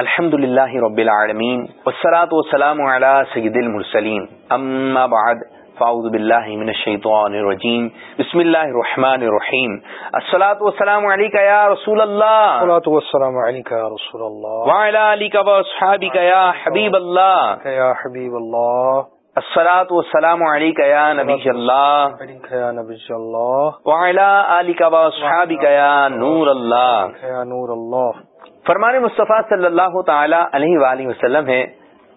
الحمد لله رب العالمين والصلاة والسلام على سيد المرسلين أما بعد فاعوذ بالله من الشيطان الرجيم بسم الله الرحمن الرحيم الصلاة والسلام عليك يا رسول الله الصلاة والسلام عليك يا رسول الله وعلى آلك وأصحابك يا حبيب الله يا حبيب الله الصلاة والسلام عليك يا نبي الله عليك يا نبي الله وعلى آلك وأصحابك يا نور الله يا نور الله فرمان مصطفیٰ صلی اللہ تعالی علیہ وآلہ وسلم ہے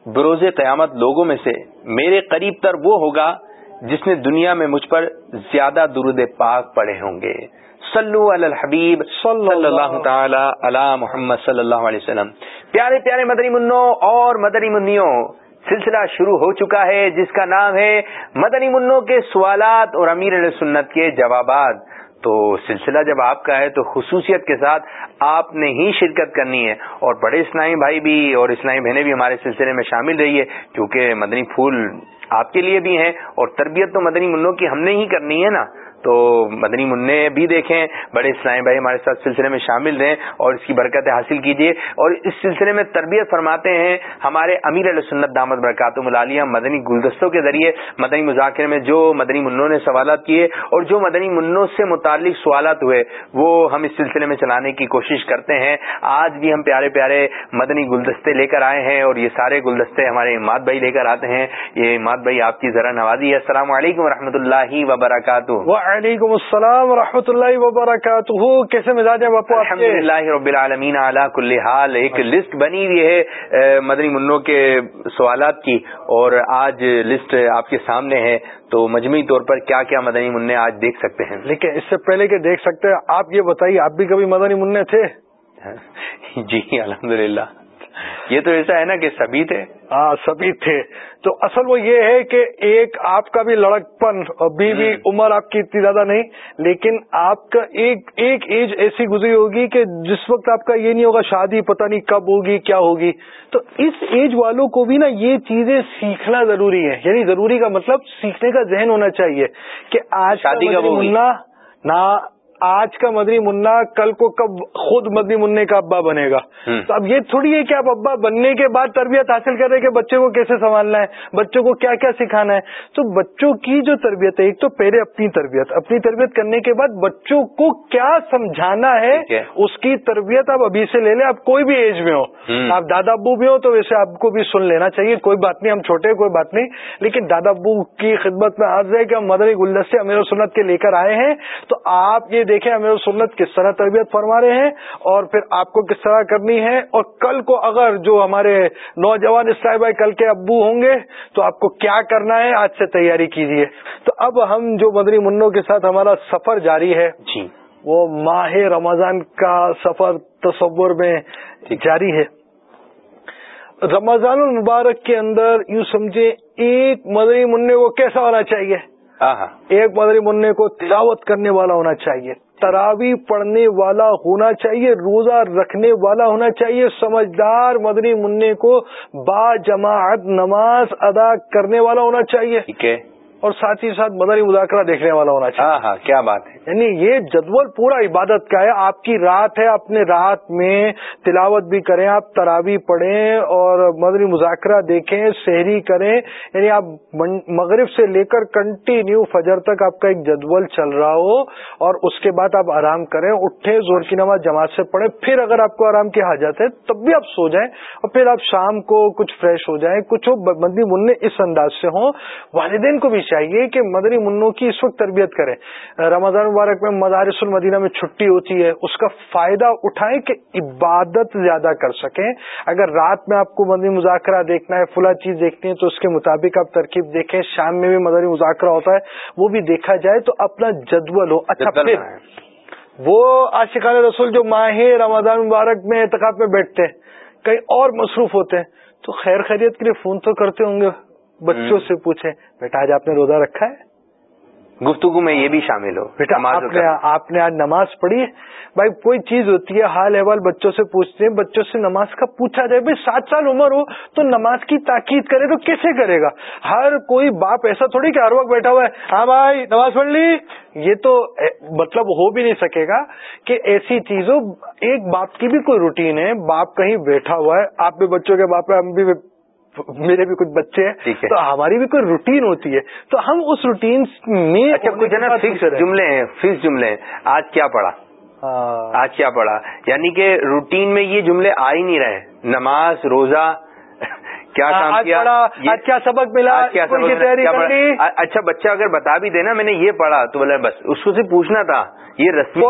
بروز قیامت لوگوں میں سے میرے قریب تر وہ ہوگا جس نے دنیا میں مجھ پر زیادہ درود پاک پڑے ہوں گے۔ صلو علی الحبیب صلی اللہ تعالی علی محمد صلی اللہ علیہ وسلم۔ پیارے پیارے مدنی منو اور مدنی منوں سلسلہ شروع ہو چکا ہے جس کا نام ہے مدنی منوں کے سوالات اور امیر سنت کے جوابات۔ تو سلسلہ جب آپ کا ہے تو خصوصیت کے ساتھ آپ نے ہی شرکت کرنی ہے اور بڑے اسلامی بھائی بھی اور اسلامی بہنیں بھی ہمارے سلسلے میں شامل رہی ہے کیونکہ مدنی پھول آپ کے لیے بھی ہیں اور تربیت تو مدنی منوں کی ہم نے ہی کرنی ہے نا۔ تو مدنی منع بھی دیکھیں، بڑے اسلامی بھائی ہمارے ساتھ سلسلے میں شامل رہیں اور اس کی برکتیں حاصل کیجیے اور اس سلسلے میں تربیت فرماتے ہیں ہمارے امیر علیہ سنت دامد برکات ملالیہ مدنی گلدستوں کے ذریعے۔ مدنی مذاکرے میں جو مدنی منوں نے سوالات کیے اور جو مدنی منوں سے متعلق سوالات ہوئے، وہ ہم اس سلسلے میں چلانے کی کوشش کرتے ہیں۔ آج بھی ہم پیارے پیارے مدنی گلدستے لے کر آئے ہیں اور یہ سارے گلدستے ہمارے اماد بھائی لے کر آتے ہیں۔ یہ اماد بھائی آپ کی ذرا نوازی ہے۔ السلام علیکم و اللہ وبرکاتہ۔ وعلیکم السلام ورحمۃ اللہ وبرکاتہ۔ کیسے مزاج ہے باپو الحمد للہ رب العالمین اعلیٰ کل حال۔ ایک لسٹ بنی ہوئی ہے مدنی منوں کے سوالات کی۔ اور آج لسٹ آپ کے سامنے ہے۔ تو مجموعی طور پر کیا کیا مدنی منع آج دیکھ سکتے ہیں؟ لیکن اس سے پہلے کہ دیکھ سکتے ہیں آپ یہ بتائیے آپ بھی کبھی مدنی منع تھے؟ جی الحمد للہ یہ تو ایسا ہے نا کہ سبھی تھے۔ ہاں سبھی تھے۔ تو اصل وہ یہ ہے کہ ایک آپ کا بھی لڑک پن ابھی بھی عمر آپ کی اتنی زیادہ نہیں لیکن آپ کا ایک ایک ایج ایسی گزری ہوگی کہ جس وقت آپ کا یہ نہیں ہوگا شادی پتہ نہیں کب ہوگی کیا ہوگی۔ تو اس ایج والوں کو بھی نا یہ چیزیں سیکھنا ضروری ہے یعنی ضروری کا مطلب سیکھنے کا ذہن ہونا چاہیے کہ آج شادی کا نہ آج کا مدنی منا کل کو کب خود مدنی منع کا ابا بنے گا؟ تو اب یہ تھوڑی ہے کہ آپ ابا بننے کے بعد تربیت حاصل کر رہے کہ بچوں کو کیسے سنبھالنا ہے بچوں کو کیا کیا سکھانا ہے؟ تو بچوں کی جو تربیت ہے ایک تو پہلے اپنی تربیت اپنی تربیت کرنے کے بعد بچوں کو کیا سمجھانا ہے اس کی تربیت آپ ابھی سے لے لیں آپ کوئی بھی ایج میں ہو۔ آپ دادا ابو بھی ہو تو ویسے آپ کو بھی سن لینا چاہیے کوئی بات نہیں ہم چھوٹے کوئی بات نہیں۔ لیکن دادا ابو کی خدمت میں آج ہے کہ ہم مدنی گلدستے امیر سنت کے لے کر آئے ہیں۔ تو آپ یہ دیکھیں امیر سنت کس طرح تربیت فرما رہے ہیں اور پھر آپ کو کس طرح کرنی ہے اور کل کو اگر جو ہمارے نوجوان اسلائی بھائی کل کے ابو ہوں گے تو آپ کو کیا کرنا ہے؟ آج سے تیاری کیجیے تو اب ہم جو مدری منوں کے ساتھ ہمارا سفر جاری ہے جی۔ وہ ماہ رمضان کا سفر تصور میں جاری ہے۔ رمضان المبارک کے اندر یوں سمجھے ایک مدری منع کو کیسا ہونا چاہیے؟ ایک مدری منع کو تلاوت کرنے والا ہونا چاہیے تراوی پڑھنے والا ہونا چاہیے روزہ رکھنے والا ہونا چاہیے سمجھدار مدنی منع کو با جماعت نماز ادا کرنے والا ہونا چاہیے۔ ٹھیک ہے۔ اور ساتھ ہی ساتھ مدنی مذاکرہ دیکھنے والا ہونا چاہیے۔ ہاں ہاں کیا بات ہے۔ یعنی یہ جدول پورا عبادت کا ہے۔ آپ کی رات ہے اپنے رات میں تلاوت بھی کریں آپ تراوی پڑھیں اور مدنی مذاکرہ دیکھیں شہری کریں۔ یعنی آپ مغرب سے لے کر کنٹینیو فجر تک آپ کا ایک جدول چل رہا ہو اور اس کے بعد آپ آرام کریں اٹھیں زور کی نماز جماعت سے پڑھیں۔ پھر اگر آپ کو آرام کی حاجت ہے تب بھی آپ سو جائیں اور پھر آپ شام کو کچھ فریش ہو جائیں۔ کچھ مدنی منع اس انداز سے ہوں۔ والدین کو بھی چاہیے کہ مدنی منوں کی اس وقت تربیت کریں۔ رمضان مبارک میں مدارس المدینہ میں چھٹی ہوتی ہے اس کا فائدہ اٹھائیں کہ عبادت زیادہ کر سکیں۔ اگر رات میں آپ کو مدنی مذاکرہ دیکھنا ہے فلا چیز دیکھنی ہے تو اس کے مطابق آپ ترکیب دیکھیں۔ شام میں بھی مدنی مذاکرہ ہوتا ہے وہ بھی دیکھا جائے تو اپنا جدول ہو۔ اچھا پھر وہ آشقان رسول جو ماہ رمضان مبارک میں اعتکاب میں بیٹھتے ہیں کئی اور مصروف ہوتے ہیں تو خیر خیریت کے لیے فون تو کرتے ہوں گے۔ بچوں سے پوچھیں بیٹا آج آپ نے روزہ رکھا ہے؟ گفتگو میں یہ بھی شامل ہو بیٹا آپ نے آج نماز پڑھی بھائی کوئی چیز ہوتی ہے حال احوال بچوں سے پوچھتے ہیں بچوں سے نماز کا پوچھا جائے بھائی سات سال عمر ہو تو نماز کی تاکید کرے تو کیسے کرے گا؟ ہر کوئی باپ ایسا تھوڑی کہ ہر وقت بیٹھا ہوا ہے ہاں بھائی نماز پڑھ لی؟ یہ تو مطلب ہو بھی نہیں سکے گا کہ ایسی چیزوں ایک باپ کی بھی کوئی روٹین ہے باپ کہیں بیٹھا ہوا ہے آپ بھی بچوں کے باپ ہم بھی میرے بھی کچھ بچے ہیں تو ہماری بھی کوئی روٹین ہوتی ہے۔ تو ہم اس روٹین میں اچھا نا جملے ہیں فکس جملے ہیں۔ آج کیا پڑھا؟ ہاں۔ آج کیا پڑھا؟ یعنی کہ روٹین میں یہ جملے آ ہی نہیں رہے۔ نماز روزہ کیا ہاں، کام کیا؟ کیا سبق ملا؟ کیا اچھا بچہ اگر بتا بھی دینا میں نے یہ پڑھا تو بولے بس اس کو سے پوچھنا تھا۔ یہ رسمی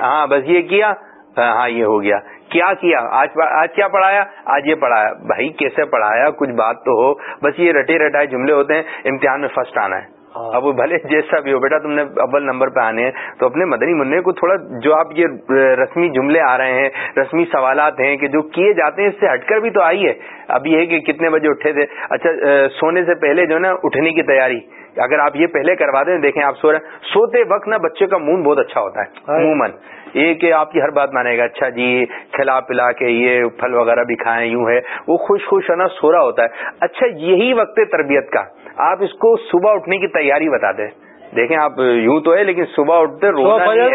ہاں بس یہ کیا؟ ہاں یہ ہو گیا۔ کیا کیا؟ آج آج کیا پڑھایا؟ آج یہ پڑھایا بھائی کیسے پڑھایا؟ کچھ بات تو ہو بس یہ رٹے رٹائے جملے ہوتے ہیں امتحان میں فرسٹ آنا ہے۔ ہاں۔ اب وہ بھلے جیسا بھی ہو بیٹا تم نے اول نمبر پہ آنے ہیں۔ تو اپنے مدنی منع کو تھوڑا جو آپ یہ رسمی جملے آ رہے ہیں رسمی سوالات ہیں کہ جو کیے جاتے ہیں اس سے ہٹ کر بھی تو آئیے اب یہ ہے کہ کتنے بجے اٹھے تھے۔ اچھا سونے سے پہلے جو ہے نا اٹھنے کی تیاری۔ اگر آپ یہ پہلے کروا دیں دیکھیں آپ سو رہے ہیں۔ سوتے وقت نا بچے کا منہ بہت اچھا ہوتا ہے ہاں۔ عموماً۔ یہ کہ آپ کی ہر بات مانے گا اچھا جی کھلا پلا کے یہ پھل وغیرہ بھی کھائیں یوں ہے وہ خوش خوش ہے نا سو رہا ہوتا ہے۔ اچھا یہی وقت تربیت کا۔ آپ اس کو صبح اٹھنے کی تیاری بتا دیں۔ دیکھیں آپ یوں تو ہے لیکن صبح اٹھتے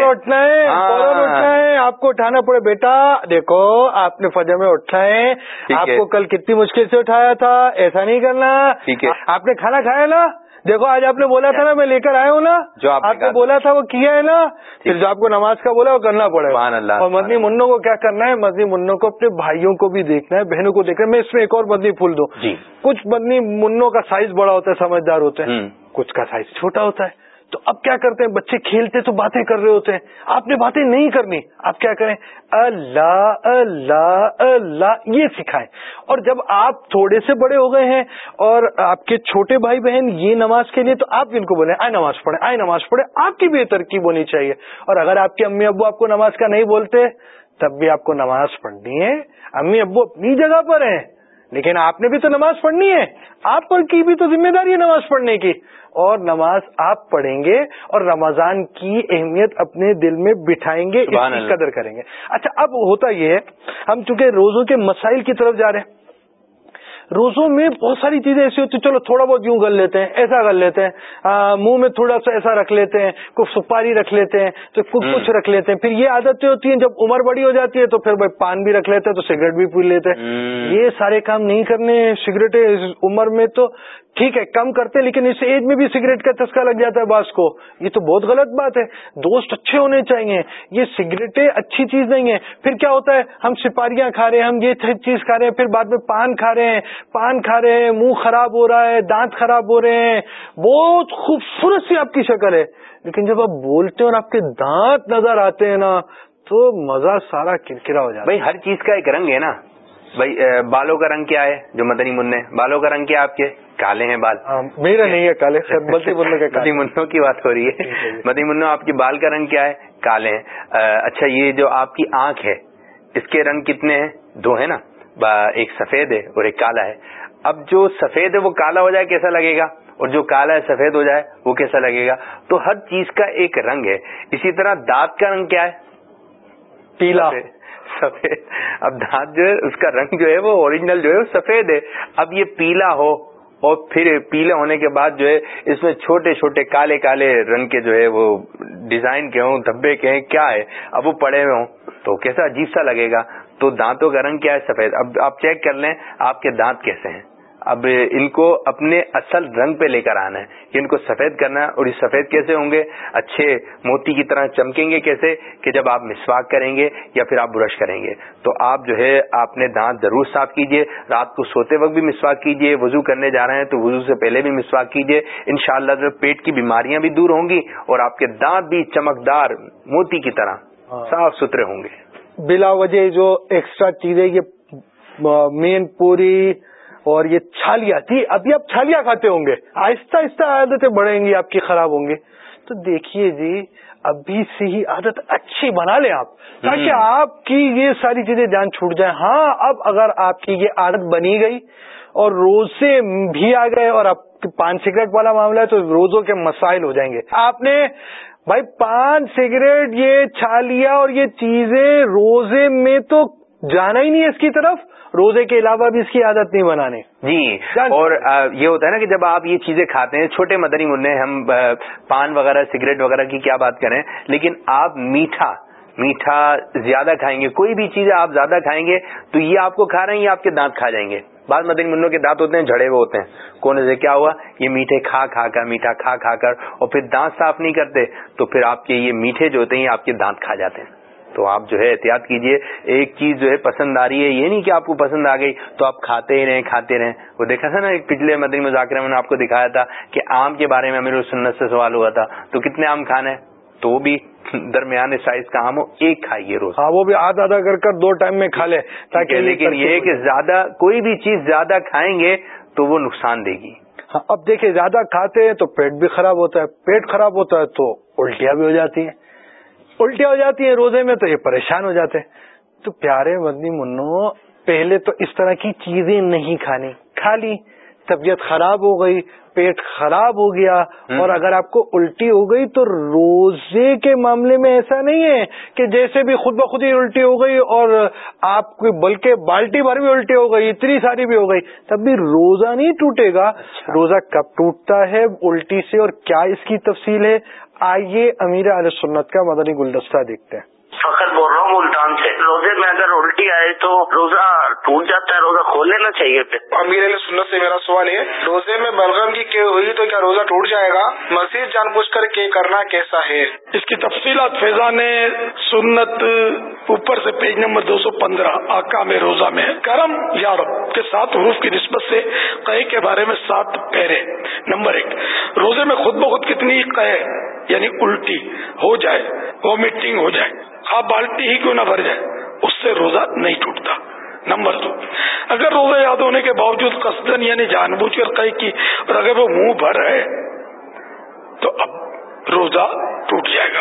اٹھنا ہے ہاں۔ ہے آپ کو اٹھانا پڑے بیٹا دیکھو آپ نے فجر میں اٹھنا ہے آپ کو کل کتنی مشکل سے اٹھایا تھا ایسا نہیں کرنا۔ ٹھیک ہے۔ آپ نے کھانا کھایا نا؟ دیکھو آج آپ نے بولا تھا نا میں لے کر آیا ہوں نا۔ جو آپ نے بولا تھا وہ کیا ہے نا؟ پھر جو آپ کو نماز کا بولا وہ کرنا پڑے۔ گا اور مدنی منوں کو کیا کرنا ہے؟ مدنی منوں کو اپنے بھائیوں کو بھی دیکھنا ہے بہنوں کو دیکھنا ہے۔ میں اس میں ایک اور مدنی پھول دوں۔ جی۔ کچھ مدنی منوں کا سائز بڑا ہوتا ہے سمجھدار ہوتے ہیں۔ کچھ کا سائز چھوٹا ہوتا ہے۔ تو اب کیا کرتے ہیں؟ بچے کھیلتے تو باتیں کر رہے ہوتے ہیں۔ آپ نے باتیں نہیں کرنی۔ آپ کیا کریں؟ اللہ اللہ اللہ، یہ سکھائیں۔ اور جب آپ تھوڑے سے بڑے ہو گئے ہیں اور آپ کے چھوٹے بھائی بہن یہ نماز کے لیے، تو آپ ان کو بولیں؟ آئے نماز پڑھیں، آئے نماز پڑھیں۔ آپ کی بھی ترکیب ہونی چاہیے۔ اور اگر آپ کے امی ابو آپ کو نماز کا نہیں بولتے، تب بھی آپ کو نماز پڑھنی ہے۔ امی ابو اپنی جگہ پر ہیں۔ لیکن آپ نے بھی تو نماز پڑھنی ہے۔ آپ پر کی بھی تو ذمہ داری ہے نماز پڑھنے کی۔ اور نماز آپ پڑھیں گے اور رمضان کی اہمیت اپنے دل میں بٹھائیں گے اس کی قدر کریں گے۔ اچھا اب ہوتا یہ ہے ہم چونکہ روزوں کے مسائل کی طرف جا رہے ہیں۔ روزوں میں بہت ساری چیزیں ایسی ہوتی چلو تھوڑا بہت یوں کر لیتے ہیں ایسا کر لیتے ہیں منہ میں تھوڑا سا ایسا رکھ لیتے ہیں کچھ سپاری رکھ لیتے ہیں تو کچھ کچھ رکھ لیتے ہیں۔ پھر یہ عادتیں ہوتی ہیں جب عمر بڑی ہو جاتی ہے تو پھر بھائی پان بھی رکھ لیتے ہیں تو سگریٹ بھی پی لیتے ہیں۔ یہ سارے کام نہیں کرنے سگریٹ عمر میں تو ٹھیک ہے کم کرتے لیکن اس ایج میں بھی سگریٹ کا چسکا لگ جاتا ہے باس کو۔ یہ تو بہت غلط بات ہے۔ دوست اچھے ہونے چاہیے۔ یہ سگریٹیں اچھی چیز نہیں ہے پھر کیا ہوتا ہے؟ ہم سپاریاں کھا رہے ہیں ہم یہ چیز کھا رہے ہیں پھر بعد میں پان کھا رہے ہیں۔ پان کھا رہے ہیں منہ خراب ہو رہا ہے دانت خراب ہو رہے ہیں۔ بہت خوبصورت سی آپ کی شکل ہے۔ لیکن جب آپ بولتے ہیں اور آپ کے دانت نظر آتے ہیں نا تو مزہ سارا کرکرا ہو جاتا ہے۔ بھائی ہر چیز کا ایک رنگ ہے نا۔ بھائی بالوں کا رنگ کیا ہے؟ جو مدنی منع بالوں کا رنگ کیا آپ کے؟ کالے ہیں بال۔ ہاں، میرا نہیں ہے کالے مدنی منوں کی بات ہو رہی ہے۔ مدنی منو آپ کے بال کا رنگ کیا ہے؟ کالے ہیں۔ اچھا یہ جو آپ کی آنکھ ہے اس کے رنگ کتنے ہیں؟ دو ہے نا۔ ایک سفید ہے اور ایک کالا ہے۔ اب جو سفید ہے وہ کالا ہو جائے کیسا لگے گا؟ اور جو کالا ہے سفید ہو جائے وہ کیسا لگے گا؟ تو ہر چیز کا ایک رنگ ہے۔ اسی طرح دانت کا رنگ کیا ہے؟ پیلا۔ سفید۔ اب دانت جو ہے اس کا رنگ جو ہے وہ اوریجنل جو ہے وہ سفید ہے۔ اب یہ پیلا ہو اور پھر پیلے ہونے کے بعد جو ہے اس میں چھوٹے چھوٹے کالے کالے رنگ کے جو ہے وہ ڈیزائن کے ہوں دھبے کے ہیں کیا ہے؟ اب وہ پڑے ہوئے ہوں تو کیسا عجیب سا لگے گا۔ تو دانتوں کا رنگ کیا ہے سفید؟ اب آپ چیک کر لیں آپ کے دانت کیسے ہیں۔ اب ان کو اپنے اصل رنگ پہ لے کر آنا ہے۔ کہ ان کو سفید کرنا ہے اور یہ سفید کیسے ہوں گے؟ اچھے موتی کی طرح چمکیں گے کیسے؟ کہ جب آپ مسواک کریں گے یا پھر آپ برش کریں گے۔ تو آپ جو ہے اپنے دانت ضرور صاف کیجیے۔ رات کو سوتے وقت بھی مسواک کیجیے۔ وضو کرنے جا رہے ہیں تو وضو سے پہلے بھی مسواک کیجیے۔ ان شاء پیٹ کی بیماریاں بھی دور ہوں گی اور آپ کے دانت بھی چمکدار موتی کی طرح ہاں۔ صاف ستھرے ہوں گے۔ بلا وجہ جو ایکسٹرا چیزیں یہ مین پوری اور یہ چھالیا جی ابھی آپ چھالیا کھاتے ہوں گے۔ آہستہ آہستہ عادتیں بڑھیں گی آپ کی خراب ہوں گی۔ تو دیکھیے جی ابھی سے ہی عادت اچھی بنا لیں آپ۔ تاکہ آپ کی یہ ساری چیزیں جان چھوٹ جائیں۔ ہاں اب اگر آپ کی یہ عادت بنی گئی اور روزے بھی آ گئے اور آپ پان سگریٹ والا معاملہ ہے تو روزوں کے مسائل ہو جائیں گے۔ آپ نے بھائی پان سگریٹ یہ چھالیا اور یہ چیزیں روزے میں تو جانا ہی نہیں ہے اس کی طرف۔ روزے کے علاوہ بھی اس کی عادت نہیں بنانے۔ جی اور یہ ہوتا ہے نا کہ جب آپ یہ چیزیں کھاتے ہیں چھوٹے مدنی منع ہم پان وغیرہ سگریٹ وغیرہ کی کیا بات کریں لیکن آپ میٹھا میٹھا زیادہ کھائیں گے کوئی بھی چیز آپ زیادہ کھائیں گے تو یہ آپ کو کھا رہے ہیں یہ آپ کے دانت کھا جائیں گے۔ بعض مدنی منوں کے دانت ہوتے ہیں، جھڑے ہوئے ہوتے ہیں۔ کونے سے کیا ہوا؟ یہ میٹھے کھا کھا کر، میٹھا کھا کھا کر، اور پھر دانت صاف نہیں کرتے، تو پھر آپ کے یہ میٹھے جو ہوتے ہیں آپ کے دانت کھا جاتے ہیں۔ تو آپ جو ہے احتیاط کیجیے، ایک چیز جو ہے پسند آ رہی ہے، یہ نہیں کہ آپ کو پسند آ گئی، تو آپ کھاتے ہی رہیں، کھاتے رہیں۔ وہ دیکھا تھا نا، ایک پچھلے مدنی مذاکرے میں نے آپ کو دکھایا تھا کہ آم کے بارے میں میرے سنت سے سوال ہوا تھا۔ تو کتنے آم کھانے تو وہ بھی درمیانے سائز کا ہو ایک کھائیے روز۔ ہاں وہ بھی آدھا آدھا کر کر دو ٹائم میں کھا لے تاکہ لیکن یہ کہ زیادہ کوئی بھی چیز زیادہ کھائیں گے تو وہ نقصان دے گی۔ ہاں اب دیکھیں زیادہ کھاتے ہیں تو پیٹ بھی خراب ہوتا ہے۔ پیٹ خراب ہوتا ہے تو الٹیاں بھی ہو جاتی ہیں۔ الٹیاں ہو جاتی ہیں روزے میں تو یہ پریشان ہو جاتے ہیں۔ تو پیارے مدنی منو پہلے تو اس طرح کی چیزیں نہیں کھانی۔ کھا لی طبیعت خراب ہو گئی۔ پیٹ خراب ہو گیا اور اگر آپ کو الٹی ہو گئی تو روزے کے معاملے میں ایسا نہیں ہے کہ جیسے بھی خود بخود ہی الٹی ہو گئی اور آپ کو بلکہ بالٹی بھر بھی الٹی ہو گئی اتنی ساری بھی ہو گئی تب بھی روزہ نہیں ٹوٹے گا۔ اچھا۔ روزہ کب ٹوٹتا ہے؟ الٹی سے اور کیا اس کی تفصیل ہے؟ آئیے امیر علیہ سنت کا مدنی گلدستہ دیکھتے ہیں۔ فخر بول رہا ہوں ملتان سے۔ روزے میں اگر الٹی آئے تو روزہ ٹوٹ جاتا ہے روزہ کھول لینا چاہیے پھر۔ امیر علیہ سنت سے میرا سوال ہے روزے میں بلغم کی کی ہوئی تو کیا روزہ ٹوٹ جائے گا؟ مزید جان بوجھ کر کے کرنا کیسا ہے؟ اس کی تفصیلات فیضان سنت اوپر سے پیج نمبر دو سو پندرہ آکا میں روزہ میں کرم یا رب کے سات حروف کی نسبت سے قے کے بارے میں سات پیرے۔ نمبر ایک روزے میں خود بخود کتنی قے یعنی الٹی ہو جائے وامٹنگ ہو جائے۔ آپ بالٹی ہی کیوں نہ بھر جائے اس سے روزہ نہیں ٹوٹتا۔ نمبر دو، اگر روزہ یاد ہونے کے باوجود قصدن یعنی جان بوجھ کر قے کی اور اگر وہ منہ بھر ہے تو اب روزہ ٹوٹ جائے گا۔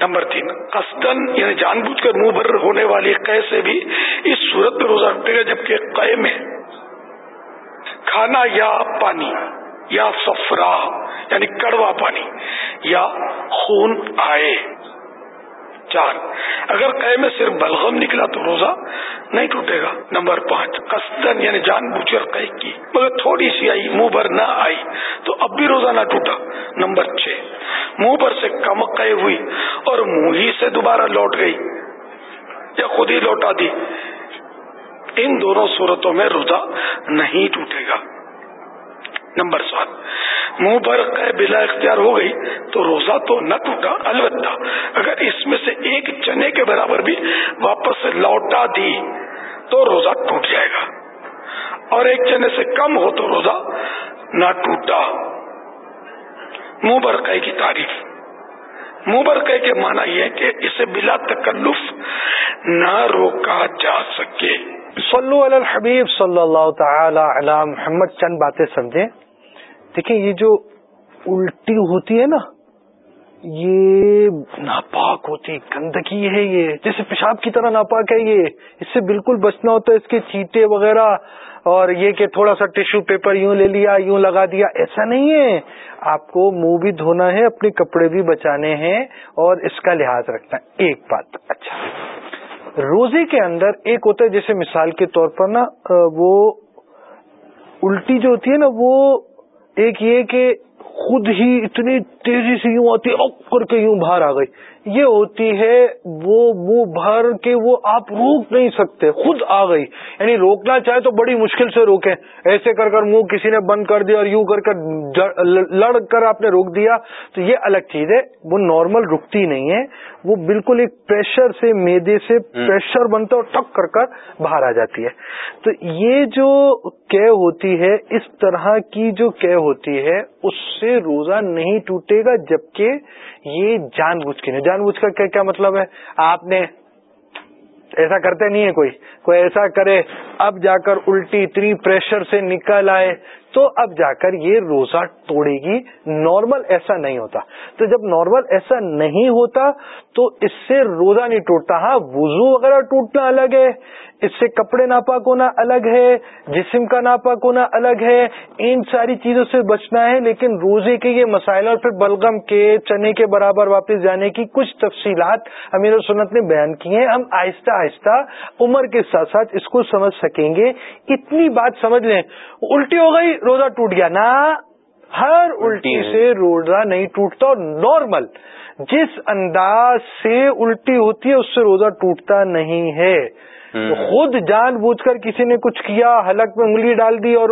نمبر تین قصدن یعنی جان بوجھ کر منہ بھر ہونے والی قے سے بھی اس صورت میں روزہ ٹوٹے گا جبکہ قے میں کھانا یا پانی یا سفرا یعنی کڑوا پانی یا خون آئے۔ چار، اگر قے میں صرف بلغم نکلا تو روزہ نہیں ٹوٹے گا۔ نمبر پانچ قصدن یعنی جان بوجھ قے کی، مگر تھوڑی سی آئی، منہ بھر نہ آئی تو اب بھی روزہ نہ ٹوٹا۔ نمبر چھ، منہ بھر سے کم قے ہوئی اور منہ ہی سے دوبارہ لوٹ گئی یا خود ہی لوٹا دی۔ ان دونوں صورتوں میں روزہ نہیں ٹوٹے گا۔ نمبر سات۔ منہ پر بلا اختیار ہو گئی تو روزہ تو نہ ٹوٹا، البتہ اگر اس میں سے ایک چنے کے برابر بھی واپس لوٹا دی تو روزہ ٹوٹ جائے گا۔ اور ایک چنے سے کم ہو تو روزہ نہ ٹوٹا۔ منہ برقع کی تعریف۔ منہ برقع کے معنی یہ کہ اسے بلا تکلف نہ روکا جا سکے۔ صلو علی الحبیب صلی اللہ تعالی علی محمد، چند باتیں سمجھیں۔ دیکھیں، یہ جو الٹی ہوتی ہے نا، یہ ناپاک ہوتی گندگی ہے یہ۔ جیسے پیشاب کی طرح ناپاک ہے یہ۔ اس سے بالکل بچنا ہوتا ہے اس کے چیٹے وغیرہ، اور یہ کہ تھوڑا سا ٹیشو پیپر یوں لے لیا، یوں لگا دیا۔ ایسا نہیں ہے۔ آپ کو منہ بھی دھونا ہے، اپنے کپڑے بھی بچانے ہیں، اور اس کا لحاظ رکھنا ہے۔ ایک بات۔ اچھا۔ روزے کے اندر ایک ہوتا ہے، جیسے مثال کے طور پر نا، وہ الٹی جو ہوتی ہے نا، وہ ایک یہ کہ خود ہی اتنی تیزی سے یوں آتی کر کے یوں باہر آ گئی۔ یہ ہوتی ہے وہ منہ بھر کے وہ آپ روک نہیں سکتے خود آ گئی۔ یعنی روکنا چاہے تو بڑی مشکل سے روکیں۔ ایسے کر کر منہ کسی نے بند کر دیا اور یوں کر کر لڑ کر آپ نے روک دیا تو یہ الگ چیز ہے۔ وہ نارمل رکتی نہیں ہے۔ وہ بالکل ایک پریشر سے میدے سے پریشر بنتا اور ٹک کر کر باہر آ جاتی ہے۔ تو یہ جو کہ ہوتی ہے اس طرح کی جو کہ ہوتی ہے اس سے روزہ نہیں ٹوٹے۔ گا جبکہ یہ جان بوجھ کے نہیں جان بوجھ کا کیا مطلب ہے؟ آپ نے ایسا کرتے نہیں ہے کوئی۔ کوئی ایسا کرے، اب جا کر الٹی اتنی پریشر سے نکل آئے تو اب جا کر یہ روزہ توڑے گی۔ نارمل ایسا نہیں ہوتا۔ تو جب نارمل ایسا نہیں ہوتا تو اس سے روزہ نہیں ٹوٹتا۔ ہاں وضو وغیرہ ٹوٹنا الگ ہے۔ اس سے کپڑے ناپاک ہونا الگ ہے۔ جسم کا ناپاک ہونا الگ ہے۔ ان ساری چیزوں سے بچنا ہے۔ لیکن روزے کے یہ مسائل اور پھر بلغم کے چنے کے برابر واپس جانے کی کچھ تفصیلات امیر سنت نے بیان کی ہیں۔ ہم آہستہ آہستہ عمر کے ساتھ ساتھ اس کو سمجھ سکیں گے۔ اتنی بات سمجھ لیں۔ الٹی ہو گئی۔ روزہ ٹوٹ گیا نا ہر الٹی سے روزہ نہیں ٹوٹتا اور نارمل۔ جس انداز سے الٹی ہوتی ہے اس سے روزہ ٹوٹتا نہیں ہے۔ خود جان بوجھ کر کسی نے کچھ کیا حلق میں انگلی ڈال دی اور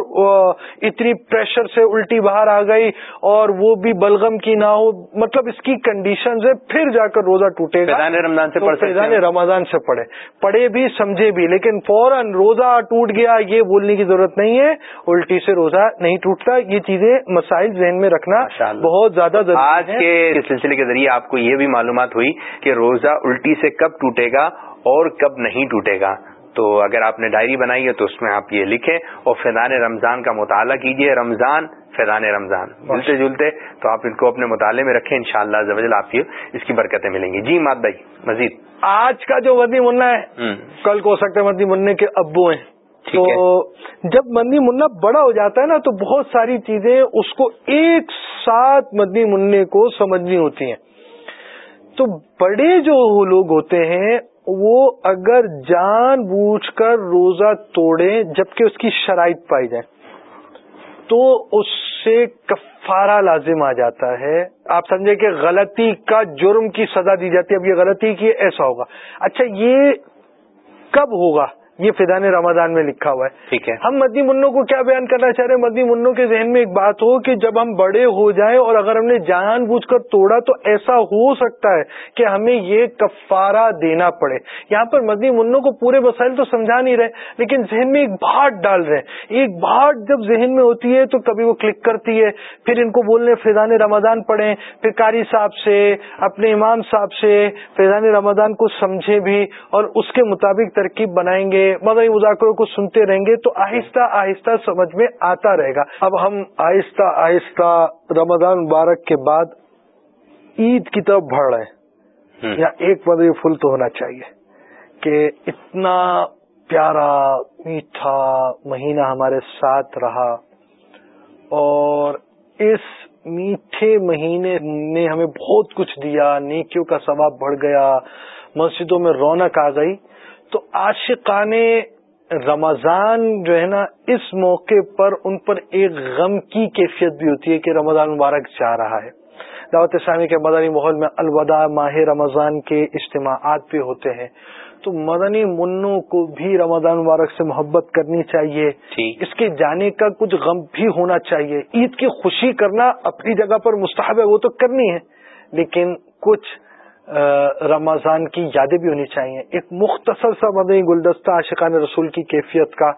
اتنی پریشر سے الٹی باہر آ گئی اور وہ بھی بلغم کی نہ ہو۔ مطلب اس کی کنڈیشن ہے پھر جا کر روزہ ٹوٹے گا۔ رمضان سے فیضان رمضان سے پڑھے۔ پڑھے بھی سمجھے بھی لیکن فوراً روزہ ٹوٹ گیا یہ بولنے کی ضرورت نہیں ہے۔ الٹی سے روزہ نہیں ٹوٹتا۔ یہ چیزیں مسائل ذہن میں رکھنا بہت زیادہ ضروری آج کے سلسلے کے ذریعے آپ کو یہ بھی معلومات ہوئی کہ روزہ الٹی سے کب ٹوٹے گا اور کب نہیں ٹوٹے گا۔ تو اگر آپ نے ڈائری بنائی ہے تو اس میں آپ یہ لکھیں اور فیضان رمضان کا مطالعہ کیجیے رمضان فیضان رمضان۔ جلتے جلتے تو آپ ان کو اپنے مطالعے میں رکھیں ان شاء اللہ آپ کی اس کی برکتیں ملیں گی۔ جی مات بھائی مزید۔ آج کا جو مدنی منا ہے کل کو ہو سکتا ہے مدنی منع کے ابو ہیں۔ تو جب مدنی منا بڑا ہو جاتا ہے نا تو بہت ساری چیزیں اس کو ایک ساتھ مدنی منع کو سمجھنی ہوتی ہیں۔ تو بڑے جو لوگ ہوتے ہیں وہ اگر جان بوجھ کر روزہ توڑے جبکہ اس کی شرائط پائی جائے تو اس سے کفارہ لازم آ جاتا ہے۔ آپ سمجھے کہ غلطی کا جرم کی سزا دی جاتی ہے، اب یہ غلطی کی ایسا ہوگا۔ اچھا یہ کب ہوگا؟ یہ فیضان رمضان میں لکھا ہوا ہے۔ ٹھیک ہے۔ ہم مدنی منوں کو کیا بیان کرنا چاہ رہے ہیں؟ مدنی منوں کے ذہن میں ایک بات ہو کہ جب ہم بڑے ہو جائیں اور اگر ہم نے جان بوجھ کر توڑا تو ایسا ہو سکتا ہے کہ ہمیں یہ کفارہ دینا پڑے۔ یہاں پر مدنی منوں کو پورے مسائل تو سمجھا نہیں رہے لیکن ذہن میں ایک بھاٹ ڈال رہے ہیں۔ ایک بھاٹ جب ذہن میں ہوتی ہے تو کبھی وہ کلک کرتی ہے۔ پھر ان کو بولنے فیضان رمضان پڑھیں پھر قاری صاحب سے اپنے امام صاحب سے فیضان رمضان کو سمجھے بھی اور اس کے مطابق ترکیب بنائیں گے۔ مدنی مذاکروں کو سنتے رہیں گے تو آہستہ آہستہ سمجھ میں آتا رہے گا۔ اب ہم آہستہ آہستہ رمضان مبارک کے بعد عید کی طرف بڑھ رہے ہیں۔ یا ایک مدنی پھول تو ہونا چاہیے کہ اتنا پیارا میٹھا مہینہ ہمارے ساتھ رہا اور اس میٹھے مہینے نے ہمیں بہت کچھ دیا نیکیوں کا ثواب بڑھ گیا مسجدوں میں رونق آ گئی۔ تو عاشقان رمضان جو ہے نا اس موقع پر ان پر ایک غم کی کیفیت بھی ہوتی ہے کہ رمضان مبارک جا رہا ہے۔ دعوت اسلامی کے مدنی ماحول میں الوداع ماہ رمضان کے اجتماعات بھی ہوتے ہیں۔ تو مدنی منوں کو بھی رمضان مبارک سے محبت کرنی چاہیے۔ اس کے جانے کا کچھ غم بھی ہونا چاہیے۔ عید کی خوشی کرنا اپنی جگہ پر مستحب ہے وہ تو کرنی ہے۔ لیکن کچھ رمضان کی یادیں بھی ہونی چاہیے۔ ایک مختصر سا مدنی گلدستہ عاشقان رسول کی کیفیت کا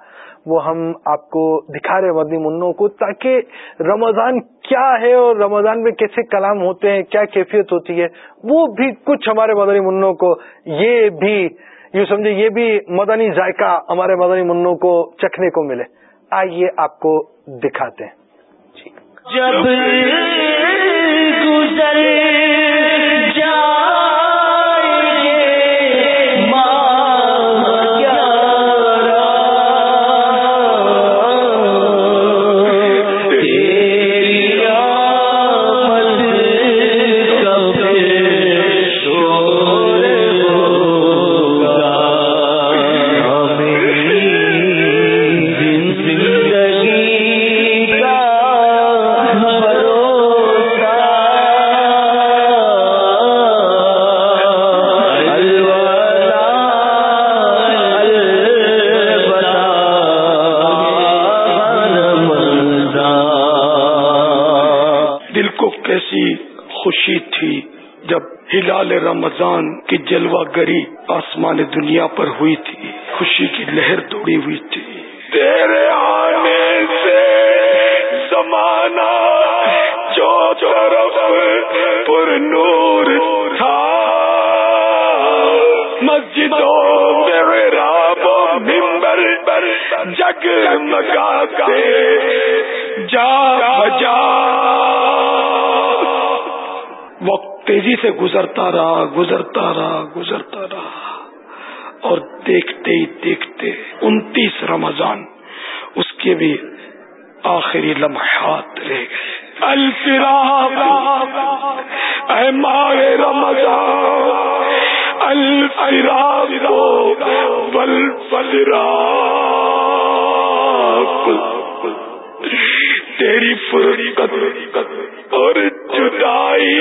وہ ہم آپ کو دکھا رہے مدنی منوں کو، تاکہ رمضان کیا ہے اور رمضان میں کیسے کلام ہوتے ہیں، کیا کیفیت ہوتی ہے، وہ بھی کچھ ہمارے مدنی منوں کو یہ بھی، یوں سمجھے یہ بھی مدنی ذائقہ ہمارے مدنی منوں کو چکھنے کو ملے۔ آئیے آپ کو دکھاتے ہیں۔ جب گزر رمضان کی جلوہ گری آسمان دنیا پر ہوئی تھی۔ خوشی کی لہر توڑی ہوئی تھی۔ تیرے آنے سے زمانہ جو طرف پر نور تھا، مسجدوں میں ممبر جگ مگاتے جا بجا تیزی سے گزرتا رہا گزرتا رہا گزرتا رہا۔ اور دیکھتے ہی دیکھتے انتیس رمضان، اس کے بھی آخری لمحات رہ گئے۔ الفراق اے ماہ رمضان الفراق والفراق تیری فرقت اور جدائی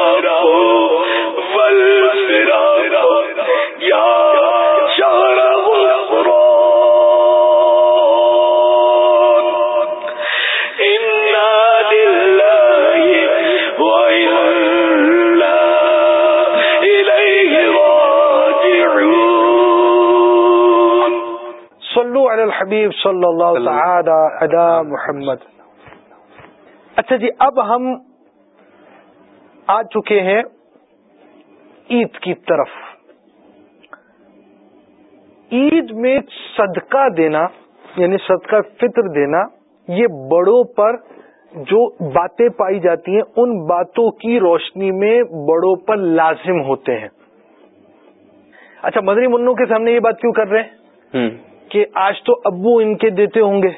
صلی اللہ تعالی علی محمد. اچھا جی اب ہم آ چکے ہیں عید کی طرف۔ عید میں صدقہ دینا یعنی صدقہ فطر دینا، یہ بڑوں پر جو باتیں پائی جاتی ہیں، ان باتوں کی روشنی میں بڑوں پر لازم ہوتے ہیں۔ اچھا مدری منوں کے سامنے یہ بات کیوں کر رہے ہیں؟ کہ آج تو ابو ان کے دیتے ہوں گے۔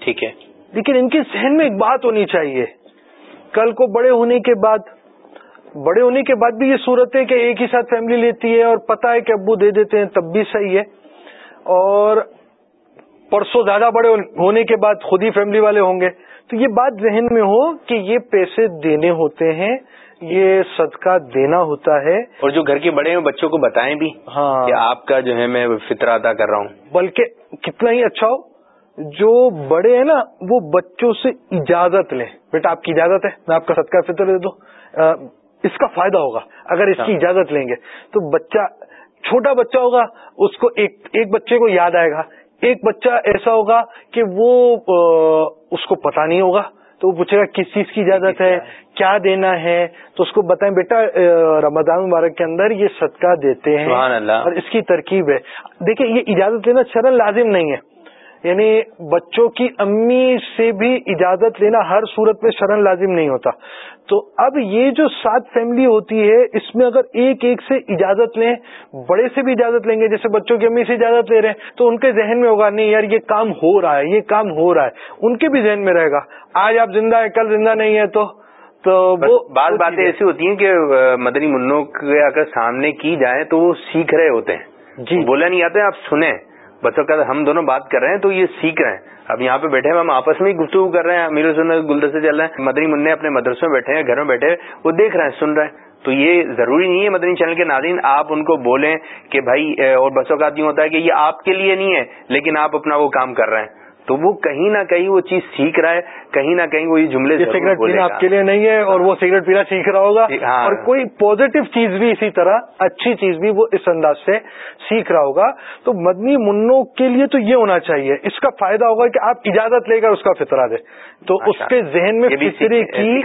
ٹھیک ہے۔ لیکن ان کے ذہن میں ایک بات ہونی چاہیے۔ کل کو بڑے ہونے کے بعد بڑے ہونے کے بعد بھی یہ صورت ہے کہ ایک ہی ساتھ فیملی لیتی ہے اور پتا ہے کہ ابو دے دیتے ہیں تب بھی صحیح ہے۔ اور پرسوں زیادہ بڑے ہونے کے بعد خود ہی فیملی والے ہوں گے۔ تو یہ بات ذہن میں ہو کہ یہ پیسے دینے ہوتے ہیں۔ یہ صدقہ دینا ہوتا ہے۔ اور جو گھر کے بڑے ہیں بچوں کو بتائیں بھی ہاں۔ کہ آپ کا جو ہے میں فطر ادا کر رہا ہوں۔ بلکہ کتنا ہی اچھا ہو جو بڑے ہیں نا وہ بچوں سے اجازت لیں۔ بیٹا آپ کی اجازت ہے؟ میں آپ کا صدقہ فطر دے دو اس کا فائدہ ہوگا۔ اگر اس کی ہاں۔ اجازت لیں گے تو بچہ چھوٹا بچہ ہوگا اس کو ایک ایک بچے کو یاد آئے گا۔ ایک بچہ ایسا ہوگا کہ وہ اس کو پتا نہیں ہوگا۔ تو وہ پوچھے گا کس چیز کی اجازت ہے کیا؟ دینا ہے؟ تو اس کو بتائیں بیٹا رمضان مبارک کے اندر یہ صدقہ دیتے ہیں اور اس کی ترکیب ہے۔ دیکھیں یہ اجازت لینا شرن لازم نہیں ہے۔ یعنی بچوں کی امی سے بھی اجازت لینا ہر صورت میں شرن لازم نہیں ہوتا۔ تو اب یہ جو سات فیملی ہوتی ہے اس میں اگر ایک ایک سے اجازت لیں بڑے سے بھی اجازت لیں گے جیسے بچوں کی امی سے اجازت لے رہے ہیں تو ان کے ذہن میں ہوگا نہیں یار یہ کام ہو رہا ہے یہ کام ہو رہا ہے۔ ان کے بھی ذہن میں رہے گا آج آپ زندہ ہے کل زندہ نہیں ہے تو تو وہ بعض باتیں ایسی ہوتی ہیں کہ مدنی منوں کے اگر سامنے کی جائیں تو وہ سیکھ رہے ہوتے ہیں۔ جی۔ بولا نہیں آتے آپ سنیں۔ مطلب بچوں کا ہم دونوں بات کر رہے ہیں تو یہ سیکھ رہے ہیں۔ اب یہاں پہ بیٹھے ہم آپس میں ہی گفتگو کر رہے ہیں۔ امیر گلدر سے چل رہے ہیں۔ مدنی منع اپنے مدرسوں میں بیٹھے ہیں گھر میں بیٹھے وہ دیکھ رہے ہیں، سن رہے ہیں۔ تو یہ ضروری نہیں ہے مدنی چینل کے ناظرین، آپ ان کو بولیں کہ بھائی، اور بسوں کا یوں ہوتا ہے کہ یہ آپ کے لیے نہیں ہے، لیکن آپ اپنا وہ کام کر رہے ہیں۔ تو وہ کہیں نہ کہیں وہ چیز سیکھ رہا ہے کہیں نہ کہیں وہ یہ جملے سگریٹ پینا آپ کے لیے نہیں ہے اور وہ سگریٹ پینا سیکھ رہا ہوگا۔ ہاں۔ اور کوئی پوزیٹو چیز بھی اسی طرح اچھی چیز بھی وہ اس انداز سے سیکھ رہا ہوگا۔ تو مدنی منوں کے لیے تو یہ ہونا چاہیے۔ اس کا فائدہ ہوگا کہ آپ اجازت لے کر اس کا فطرہ دیں۔ تو اس کے ذہن میں فطرے کی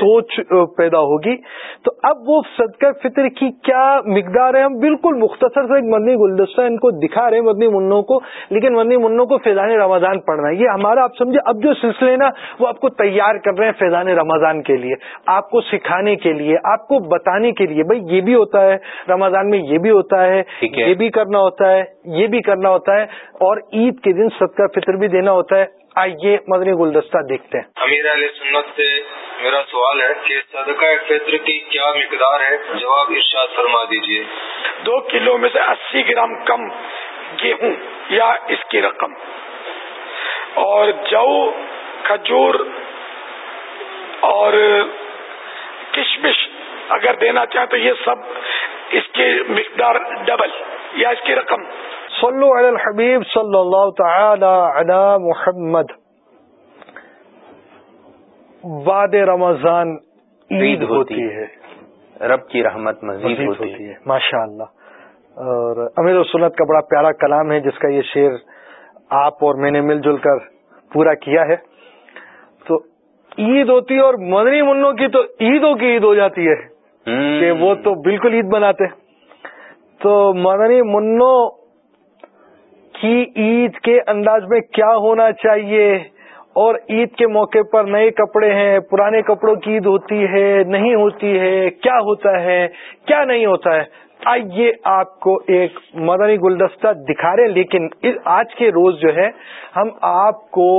سوچ پیدا ہوگی۔ تو اب وہ صدقہ فطر کی کیا مقدار ہے؟ ہم بالکل مختصر سے ایک مدنی گلدستہ ان کو دکھا رہے ہیں مدنی منوں کو لیکن مدنی منوں کو فیضان رمضان پڑھنا ہے یہ ہمارا آپ سمجھے اب جو سلسلے نا وہ آپ کو تیار کر رہے ہیں فیضان رمضان کے لیے۔ آپ کو سکھانے کے لیے آپ کو بتانے کے لیے۔ بھائی یہ بھی ہوتا ہے رمضان میں یہ بھی ہوتا ہے یہ بھی کرنا ہوتا ہے یہ بھی کرنا ہوتا ہے اور عید کے دن صدقہ فطر بھی دینا ہوتا ہے۔ آئیے مدنی گلدستہ دیکھتے ہیں۔ امیر علیہ سنت سے میرا سوال ہے کہ صدقہ فطر کی کیا مقدار ہے؟ جواب ارشاد فرما دیجیے دو کلو میں سے اسی گرام کم گیہوں یا اس کی رقم؟ اور جو کھجور اور کشمش اگر دینا چاہیں تو یہ سب اس کی مقدار ڈبل یا اس کی رقم۔ صلو علی الحبیب صلی اللہ تعالی علی محمد۔ واد رمضان عید ہوتی ہے۔ رب کی رحمت مزید ہوتی ہے۔ ماشاء اللہ اور امیر و سنت کا بڑا پیارا کلام ہے جس کا یہ شعر آپ اور میں نے مل جل کر پورا کیا ہے۔ تو عید ہوتی ہے اور مدنی منوں کی تو عیدوں کی عید ہو جاتی ہے کہ وہ تو بالکل عید بناتے تو مدنی منوں کی عید کے انداز میں کیا ہونا چاہیے؟ اور عید کے موقع پر نئے کپڑے ہیں پرانے کپڑوں کی عید ہوتی ہے نہیں ہوتی ہے کیا ہوتا ہے کیا نہیں ہوتا ہے؟ آئیے آپ کو ایک مدنی گلدستہ دکھا رہے لیکن آج کے روز جو ہے ہم آپ کو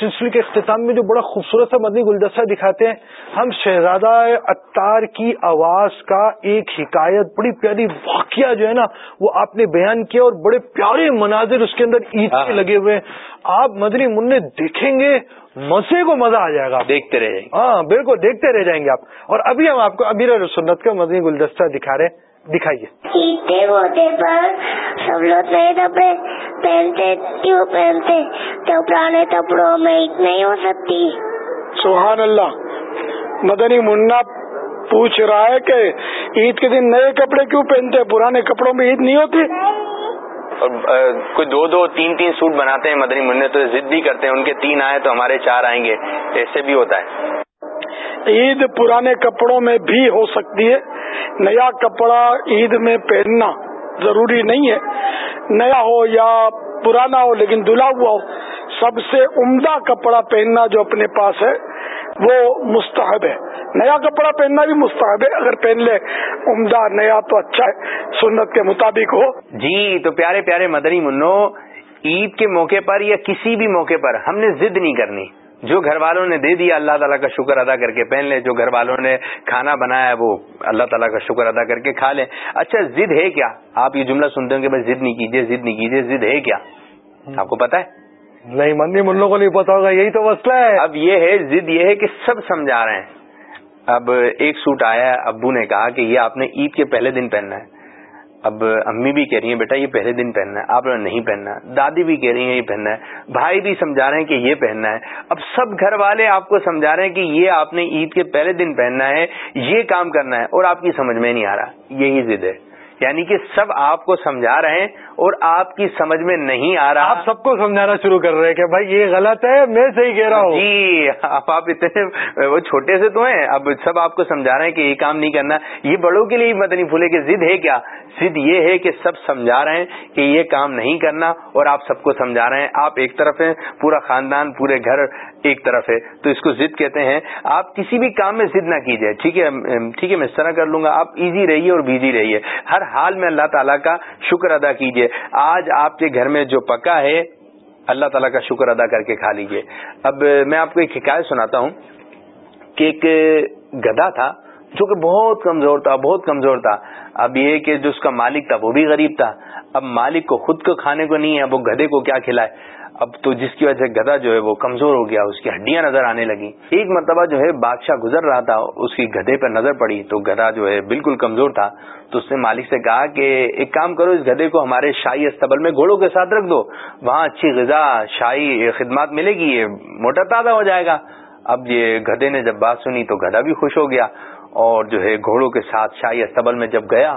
سلسلے کے اختتام میں جو بڑا خوبصورت سا مدنی گلدستہ دکھاتے ہیں ہم شہزادہ اتار کی آواز کا ایک حکایت بڑی پیاری واقعہ جو ہے نا وہ آپ نے بیان کیا اور بڑے پیارے مناظر اس کے اندر عید کے۔ لگے ہوئے آپ مدنی منع دیکھیں گے مزے کو مزہ آ جائے گا۔ دیکھتے رہ جائیں گے ہاں بالکل دیکھتے رہ جائیں گے آپ۔ اور ابھی ہم آپ کو ابیر سنت کا مدنی گلدستہ دکھا رہے ہیں۔ دکھائیے۔ پر سب لوگ نئے کپڑے پہنتے کیوں پہنتے؟ تو پرانے کپڑوں میں عید نہیں ہو سکتی۔ سبحان اللہ۔ مدنی منا پوچھ رہا ہے کہ عید کے دن نئے کپڑے کیوں پہنتے؟ پرانے کپڑوں میں عید نہیں ہوتی؟ اور کوئی دو دو تین تین سوٹ بناتے ہیں مدنی منع تو ضد بھی کرتے ہیں۔ ان کے تین آئے تو ہمارے چار آئیں گے۔ ایسے بھی ہوتا ہے۔ عید پرانے کپڑوں میں بھی ہو سکتی ہے۔ نیا کپڑا عید میں پہننا ضروری نہیں ہے۔ نیا ہو یا پرانا ہو لیکن دلا ہوا ہو، سب سے عمدہ کپڑا پہننا جو اپنے پاس ہے، وہ مستحب ہے۔ نیا کپڑا پہننا بھی مستحب ہے، اگر پہن لے، عمدہ نیا تو اچھا ہے، سنت کے مطابق ہو۔ جی تو پیارے پیارے مدنی منو، عید کے موقع پر یا کسی بھی موقع پر ہم نے ضد نہیں کرنی۔ جو گھر والوں نے دے دیا اللہ تعالیٰ کا شکر ادا کر کے پہن لیں جو گھر والوں نے کھانا بنایا وہ اللہ تعالیٰ کا شکر ادا کر کے کھا لیں اچھا ضد ہے کیا؟ آپ یہ جملہ سنتے ہوں کہ بھائی ضد نہیں کیجیے ضد نہیں کیجیے ضد ہے کیا؟ آپ کو پتا ہے؟ نہیں مندی منوں کو نہیں پتا ہوگا یہی تو مسئلہ ہے۔ اب یہ ہے ضد یہ ہے کہ سب سمجھا رہے ہیں۔ اب ایک سوٹ آیا ابو نے کہا کہ یہ آپ نے عید کے پہلے دن پہننا ہے۔ اب امی بھی کہہ رہی ہیں، بیٹا، یہ پہلے دن پہننا ہے، آپ نے نہیں پہننا دادی بھی کہہ رہی ہیں، یہ پہننا ہے. بھائی بھی سمجھا رہے ہیں کہ یہ پہننا ہے۔ اب سب گھر والے آپ کو سمجھا رہے ہیں کہ یہ آپ نے عید کے پہلے دن پہننا ہے، یہ کام کرنا ہے اور آپ کی سمجھ میں نہیں آ رہا۔ یہی ضد ہے۔ یعنی کہ سب آپ کو سمجھا رہے ہیں اور آپ کی سمجھ میں نہیں آ رہا۔ آپ سب کو سمجھانا شروع کر رہے ہیں کہ بھائی یہ غلط ہے میں صحیح کہہ رہا ہوں۔ جی آپ آپ اتنے وہ چھوٹے سے تو ہیں اب سب آپ کو سمجھا رہے ہیں کہ یہ کام نہیں کرنا۔ یہ بڑوں کے لیے مدنی پھولے کی ضد ہے کیا؟ ضد یہ ہے کہ سب سمجھا رہے ہیں کہ یہ کام نہیں کرنا اور آپ سب کو سمجھا رہے ہیں۔ آپ ایک طرف ہیں پورا خاندان پورے گھر ایک طرف ہے۔ تو اس کو ضد کہتے ہیں۔ آپ کسی بھی کام میں ضد نہ کیجیے ٹھیک ہے ٹھیک ہے میں اس طرح کر لوں گا۔ آپ ایزی رہیے اور بیزی رہیے۔ ہر حال میں اللہ تعالیٰ کا شکر ادا کیجیے آج آپ کے گھر میں جو پکا ہے، اللہ تعالیٰ کا شکر ادا کر کے کھا لیجیے اب میں آپ کو ایک حکایت سناتا ہوں کہ ایک گدا تھا جو کہ بہت کمزور تھا، بہت کمزور تھا۔ اب یہ کہ جو اس کا مالک تھا وہ بھی غریب تھا۔ اب مالک کو خود کو کھانے کو نہیں ہے، اب وہ گدے کو کیا کھلائے؟ اب تو جس کی وجہ سے گدا جو ہے وہ کمزور ہو گیا، اس کی ہڈیاں نظر آنے لگی ایک مرتبہ جو ہے بادشاہ گزر رہا تھا، اس کی گدے پر نظر پڑی، تو گدا جو ہے بالکل کمزور تھا۔ تو اس نے مالک سے کہا کہ ایک کام کرو، اس گدے کو ہمارے شاہی استبل میں گھوڑوں کے ساتھ رکھ دو۔ وہاں اچھی غذا، شاہی خدمات ملے گی، یہ موٹا تازہ ہو جائے گا۔ اب یہ گدے نے جب بات سنی تو گدا بھی خوش ہو گیا اور جو ہے گھوڑوں کے ساتھ شاہی استبل میں جب گیا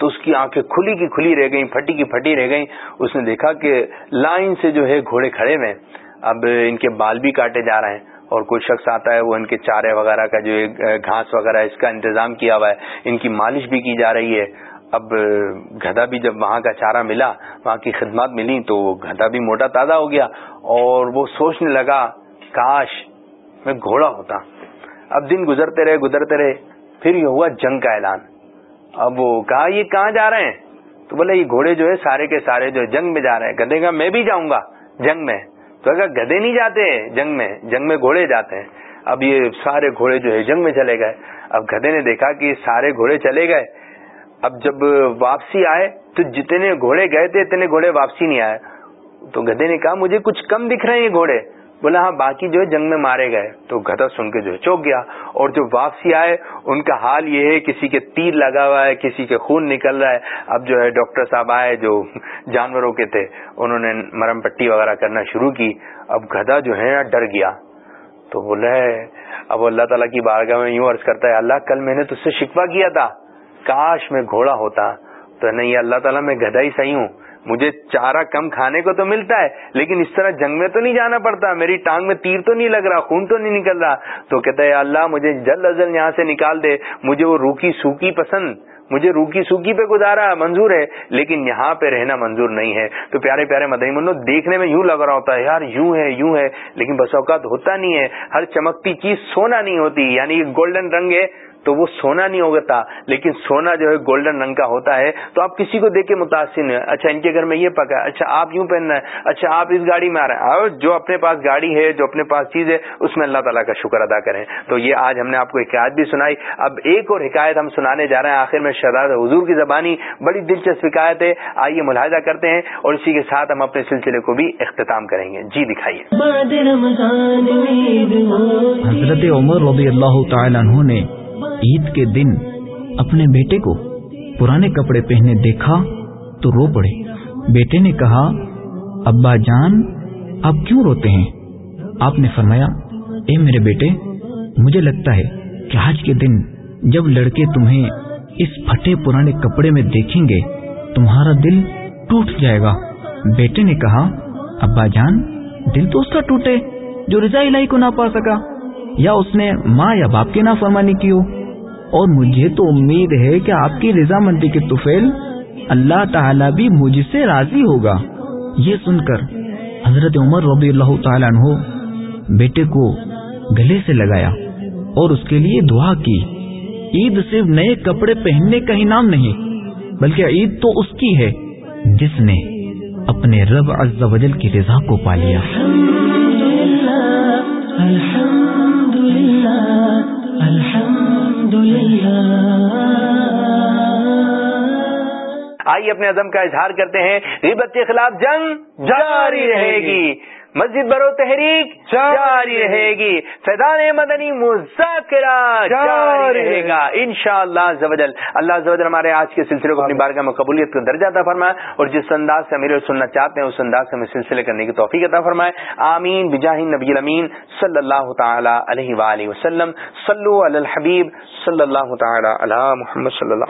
تو اس کی آنکھیں کھلی کی کھلی رہ گئیں، پھٹی کی پھٹی رہ گئیں۔ اس نے دیکھا کہ لائن سے جو ہے گھوڑے کھڑے ہوئے اب ان کے بال بھی کاٹے جا رہے ہیں اور کوئی شخص آتا ہے، وہ ان کے چارے وغیرہ کا جو گھاس وغیرہ اس کا انتظام کیا ہوا ہے۔ ان کی مالش بھی کی جا رہی ہے۔ اب گدا بھی جب وہاں کا چارہ ملا، وہاں کی خدمات ملی تو وہ گدا بھی موٹا تازہ ہو گیا اور وہ سوچنے لگا، کاش میں گھوڑا ہوتا۔ اب دن گزرتے رہے گزرتے رہے، پھر یہ ہوا جنگ کا اعلان۔ اب وہ کہا، یہ کہاں جا رہے ہیں؟ تو بولے، یہ گھوڑے جو ہے سارے کے سارے جو جنگ میں جا رہے ہیں. گدے گا میں بھی جاؤں گا جنگ میں۔ تو اگر گدے نہیں جاتے جنگ میں جنگ میں گھوڑے جاتے ہیں۔ اب یہ سارے گھوڑے جو ہے جنگ میں چلے گئے۔ اب گدے نے دیکھا کہ سارے گھوڑے چلے گئے۔ اب جب واپسی آئے تو جتنے گھوڑے گئے تھے، اتنے گھوڑے واپسی نہیں آئے۔ تو گدے نے کہا، مجھے کچھ کم دکھ رہے ہیں یہ گھوڑے۔ بولا ہاں باقی جو ہے جنگ میں مارے گئے۔ تو گدا سن کے جو ہے چوک گیا اور جو واپسی آئے، ان کا حال یہ ہے، کسی کے تیر لگا ہوا ہے، کسی کے خون نکل رہا ہے۔ اب جو ہے ڈاکٹر صاحب آئے، جو جانوروں کے تھے، انہوں نے مرم پٹی وغیرہ کرنا شروع کی۔ اب گدا جو ہے ڈر گیا۔ تو بولے، اب اللہ تعالیٰ کی بارگاہ میں یوں عرض کرتا ہے، اللہ، کل میں نے تج سے شکوا کیا تھا۔ کاش میں گھوڑا ہوتا۔ تو نہیں، اللہ تعالیٰ میں گدھا ہی صحیح ہوں۔ مجھے چارہ کم کھانے کو تو ملتا ہے، لیکن اس طرح جنگ میں تو نہیں جانا پڑتا۔ میری ٹانگ میں تیر تو نہیں لگ رہا، خون تو نہیں نکل رہا۔ تو کہتا ہے اللہ، مجھے جلد از جلد یہاں سے نکال دے۔ مجھے وہ روکی سوکی پسند، مجھے روکی سوکی پہ گزارا، منظور ہے، لیکن یہاں پہ رہنا منظور نہیں ہے۔ تو پیارے پیارے مدنی منو دیکھنے میں یوں لگ رہا ہوتا ہے، یار، یوں ہے یوں ہے، لیکن بس اوقات ہوتا نہیں ہے۔ ہر چمکتی چیز سونا نہیں ہوتی یعنی گولڈن رنگ ہے۔ تو وہ سونا نہیں ہوتا لیکن سونا جو ہے گولڈن رنگ کا ہوتا ہے تو آپ کسی کو دیکھ کے متاثر نہیں اچھا ان کے گھر میں یہ پکا اچھا آپ یوں پہننا ہے۔ اچھا آپ اس گاڑی میں آ رہے ہیں۔ جو اپنے پاس گاڑی ہے جو اپنے پاس چیز ہے اس میں اللہ تعالیٰ کا شکر ادا کریں۔ تو یہ آج ہم نے آپ کو حکایت بھی سنائی۔ اب ایک اور حکایت ہم سنانے جا رہے ہیں۔ آخر میں شہزاد حضور کی زبانی بڑی دلچسپ حکایت ہے۔ آئیے ملاحظہ کرتے ہیں اور اسی کے ساتھ ہم اپنے سلسلے کو بھی اختتام کریں گے۔ جی دکھائیے۔ حضرت عمر رضی اللہ تعالیٰ نے عید کے دن اپنے بیٹے کو پرانے کپڑے پہنے دیکھا تو رو پڑے۔ بیٹے نے کہا، ابا جان، آپ کیوں روتے ہیں؟ آپ نے فرمایا، اے میرے بیٹے، مجھے لگتا ہے کہ آج کے دن جب لڑکے تمہیں اس پھٹے پرانے کپڑے میں دیکھیں گے، تمہارا دل ٹوٹ جائے گا۔ بیٹے نے کہا، ابا جان، دل تو اس کا ٹوٹے جو رضا الہی کو نہ پا سکا۔ یا اس نے ماں یا باپ کی نافرمانی کی ہو؟ اور مجھے تو امید ہے کہ آپ کی رضامندی کے توفیل اللہ تعالی بھی مجھ سے راضی ہوگا۔ یہ سن کر حضرت عمر رضی اللہ تعالیٰ عنہ بیٹے کو گلے سے لگایا اور اس کے لیے دعا کی۔ عید صرف نئے کپڑے پہننے کا ہی نام نہیں، بلکہ عید تو اس کی ہے جس نے اپنے رب عز و جل کی رضا کو پا لیا۔ آئیے اپنے عزم کا اظہار کرتے ہیں۔ غیبت کے خلاف جنگ جاری رہے گی۔ مسجد برو تحریک جاری رہے گی۔ فیضان مدنی مذاکرہ جاری رہے گا۔ ان شاء اللہ اللہ زبل ہمارے آج کے سلسلے کو اپنی بارگاہ میں قبولیت کا درجہ عطا فرمائے اور جس انداز سے میرے سننا چاہتے ہیں اس انداز سے ہمیں سلسلے کرنے کی توفیق عطا فرمائے۔ آمین۔ بجاہ نبی الامین صلی اللہ تعالی علیہ وآلہ وسلم۔ صلو علی الحبیب صلی اللہ تعالی علی محمد صلی اللہ